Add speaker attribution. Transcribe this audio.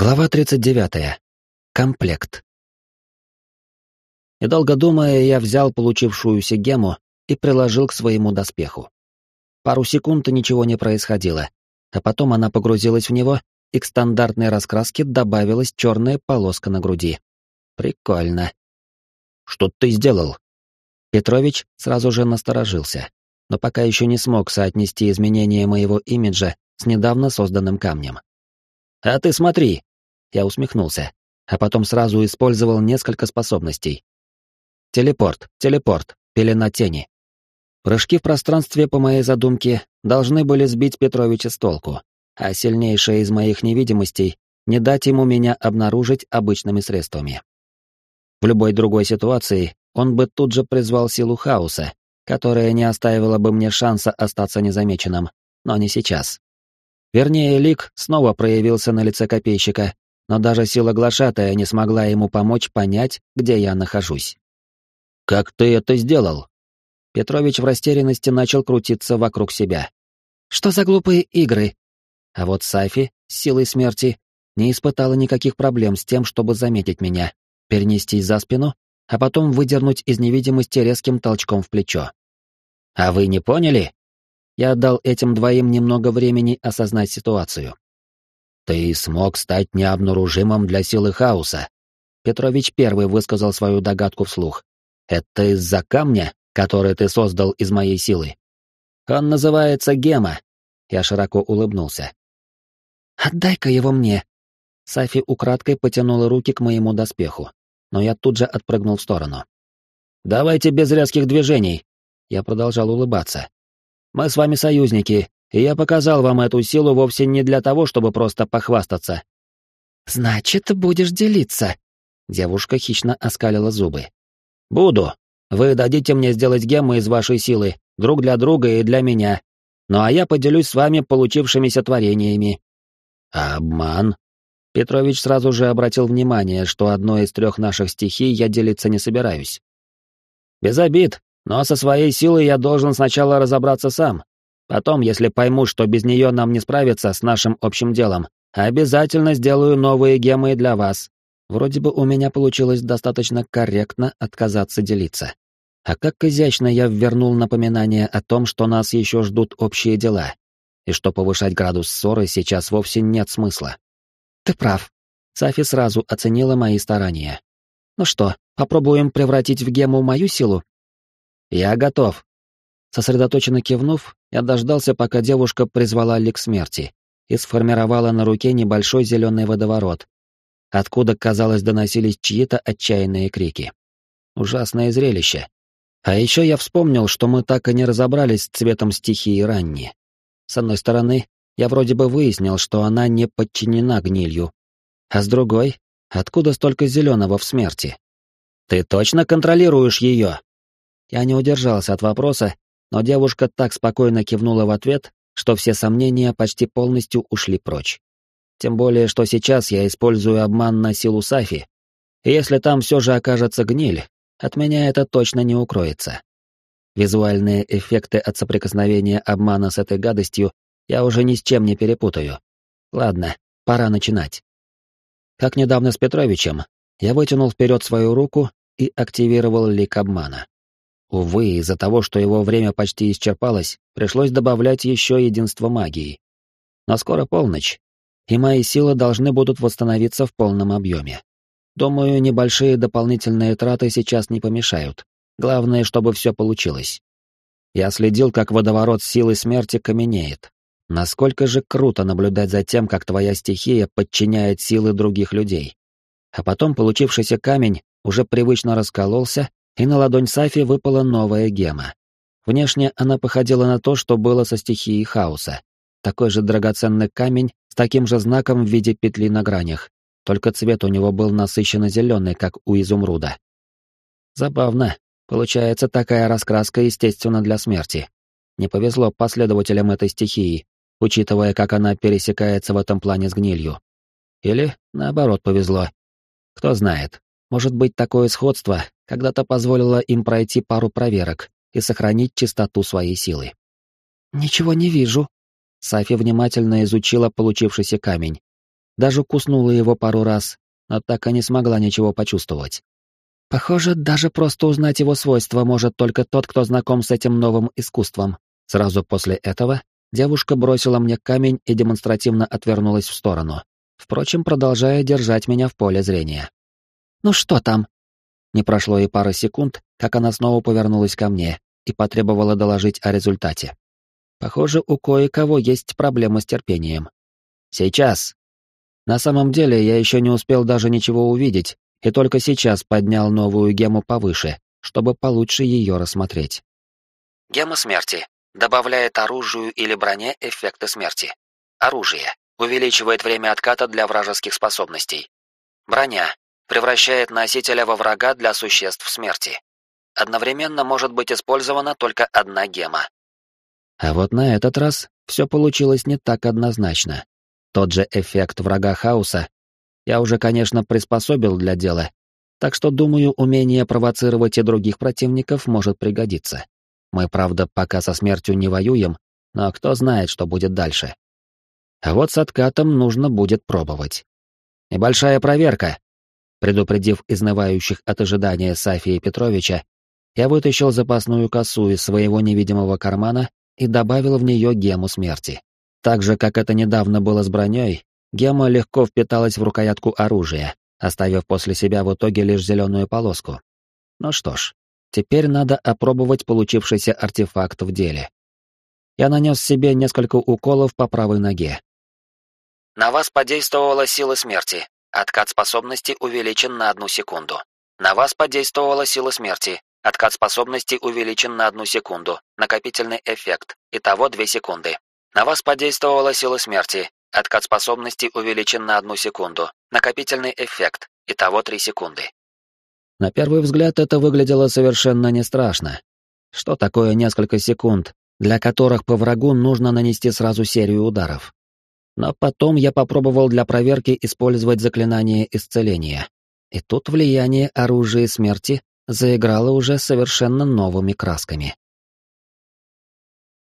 Speaker 1: Глава 39. Комплект. Недолго думая, я взял получившуюся гему и приложил к своему доспеху. Пару секунд ничего не происходило, а потом она погрузилась в него, и к стандартной раскраске добавилась черная полоска на груди. Прикольно. «Что ты сделал?» Петрович сразу же насторожился, но пока еще не смог соотнести изменения моего имиджа с недавно созданным камнем. «А ты смотри!» Я усмехнулся, а потом сразу использовал несколько способностей. Телепорт, телепорт, пелена тени. Прыжки в пространстве, по моей задумке, должны были сбить Петровича с толку, а сильнейшая из моих невидимостей — не дать ему меня обнаружить обычными средствами. В любой другой ситуации он бы тут же призвал силу хаоса, которая не оставила бы мне шанса остаться незамеченным, но не сейчас. Вернее, Лик снова проявился на лице копейщика, но даже сила глашатая не смогла ему помочь понять, где я нахожусь. «Как ты это сделал?» Петрович в растерянности начал крутиться вокруг себя. «Что за глупые игры?» А вот Сафи, с силой смерти, не испытала никаких проблем с тем, чтобы заметить меня, перенестись за спину, а потом выдернуть из невидимости резким толчком в плечо. «А вы не поняли?» Я дал этим двоим немного времени осознать ситуацию. «Ты смог стать необнаружимым для силы хаоса». Петрович первый высказал свою догадку вслух. «Это из-за камня, который ты создал из моей силы?» «Он называется Гема». Я широко улыбнулся. «Отдай-ка его мне». Сафи украдкой потянула руки к моему доспеху, но я тут же отпрыгнул в сторону. «Давайте без резких движений!» Я продолжал улыбаться. «Мы с вами союзники, и я показал вам эту силу вовсе не для того, чтобы просто похвастаться. Значит, будешь делиться. Девушка хищно оскалила зубы. Буду. Вы дадите мне сделать геммы из вашей силы, друг для друга и для меня. Ну а я поделюсь с вами получившимися творениями. обман? Петрович сразу же обратил внимание, что одной из трех наших стихий я делиться не собираюсь. Без обид, но со своей силой я должен сначала разобраться сам. Потом, если пойму, что без нее нам не справиться с нашим общим делом, обязательно сделаю новые гемы для вас. Вроде бы у меня получилось достаточно корректно отказаться делиться. А как изящно я ввернул напоминание о том, что нас еще ждут общие дела, и что повышать градус ссоры сейчас вовсе нет смысла. Ты прав. Сафи сразу оценила мои старания. Ну что, попробуем превратить в гему мою силу? Я готов, Сосредоточенно кивнув, я дождался, пока девушка призвала лик смерти и сформировала на руке небольшой зеленый водоворот, откуда, казалось, доносились чьи-то отчаянные крики. Ужасное зрелище. А еще я вспомнил, что мы так и не разобрались с цветом стихии ранней. С одной стороны, я вроде бы выяснил, что она не подчинена гнилью, а с другой, откуда столько зеленого в смерти? Ты точно контролируешь ее? Я не удержался от вопроса но девушка так спокойно кивнула в ответ, что все сомнения почти полностью ушли прочь. Тем более, что сейчас я использую обман на силу Сафи, и если там все же окажется гниль, от меня это точно не укроется. Визуальные эффекты от соприкосновения обмана с этой гадостью я уже ни с чем не перепутаю. Ладно, пора начинать. Как недавно с Петровичем, я вытянул вперед свою руку и активировал лик обмана. Увы, из-за того, что его время почти исчерпалось, пришлось добавлять еще единство магии. Но скоро полночь, и мои силы должны будут восстановиться в полном объеме. Думаю, небольшие дополнительные траты сейчас не помешают. Главное, чтобы все получилось. Я следил, как водоворот силы смерти каменеет. Насколько же круто наблюдать за тем, как твоя стихия подчиняет силы других людей. А потом получившийся камень уже привычно раскололся и на ладонь Сафи выпала новая гема. Внешне она походила на то, что было со стихией хаоса. Такой же драгоценный камень с таким же знаком в виде петли на гранях, только цвет у него был насыщенно зеленый, как у изумруда. Забавно. Получается, такая раскраска естественна для смерти. Не повезло последователям этой стихии, учитывая, как она пересекается в этом плане с гнилью. Или, наоборот, повезло. Кто знает. Может быть, такое сходство когда-то позволило им пройти пару проверок и сохранить чистоту своей силы. «Ничего не вижу». Сафи внимательно изучила получившийся камень. даже куснула его пару раз, но так и не смогла ничего почувствовать. Похоже, даже просто узнать его свойства может только тот, кто знаком с этим новым искусством. Сразу после этого девушка бросила мне камень и демонстративно отвернулась в сторону, впрочем, продолжая держать меня в поле зрения. «Ну что там?» Не прошло и пары секунд, как она снова повернулась ко мне и потребовала доложить о результате. Похоже, у кое-кого есть проблемы с терпением. «Сейчас!» На самом деле, я еще не успел даже ничего увидеть, и только сейчас поднял новую гему повыше, чтобы получше ее рассмотреть. Гема смерти. Добавляет оружию или броне эффекты смерти. Оружие. Увеличивает время отката для вражеских способностей. Броня. Превращает носителя во врага для существ смерти. Одновременно может быть использована только одна гема. А вот на этот раз все получилось не так однозначно. Тот же эффект врага хаоса я уже, конечно, приспособил для дела, так что, думаю, умение провоцировать и других противников может пригодиться. Мы, правда, пока со смертью не воюем, но кто знает, что будет дальше. А вот с откатом нужно будет пробовать. Небольшая проверка. Предупредив изнывающих от ожидания Сафия Петровича, я вытащил запасную косу из своего невидимого кармана и добавил в нее гему смерти. Так же, как это недавно было с броней, Гема легко впиталась в рукоятку оружия, оставив после себя в итоге лишь зеленую полоску. Ну что ж, теперь надо опробовать получившийся артефакт в деле. Я нанес себе несколько уколов по правой ноге. На вас подействовала сила смерти. Откат способности увеличен на одну секунду. На вас подействовала сила смерти. Откат способности увеличен на одну секунду. Накопительный эффект. Итого две секунды. На вас подействовала сила смерти. Откат способности увеличен на одну секунду. Накопительный эффект. Итого три секунды. На первый взгляд это выглядело совершенно не страшно. Что такое несколько секунд, для которых по врагу нужно нанести сразу серию ударов? Но потом я попробовал для проверки использовать заклинание исцеления. И тут влияние оружия смерти заиграло уже совершенно новыми красками.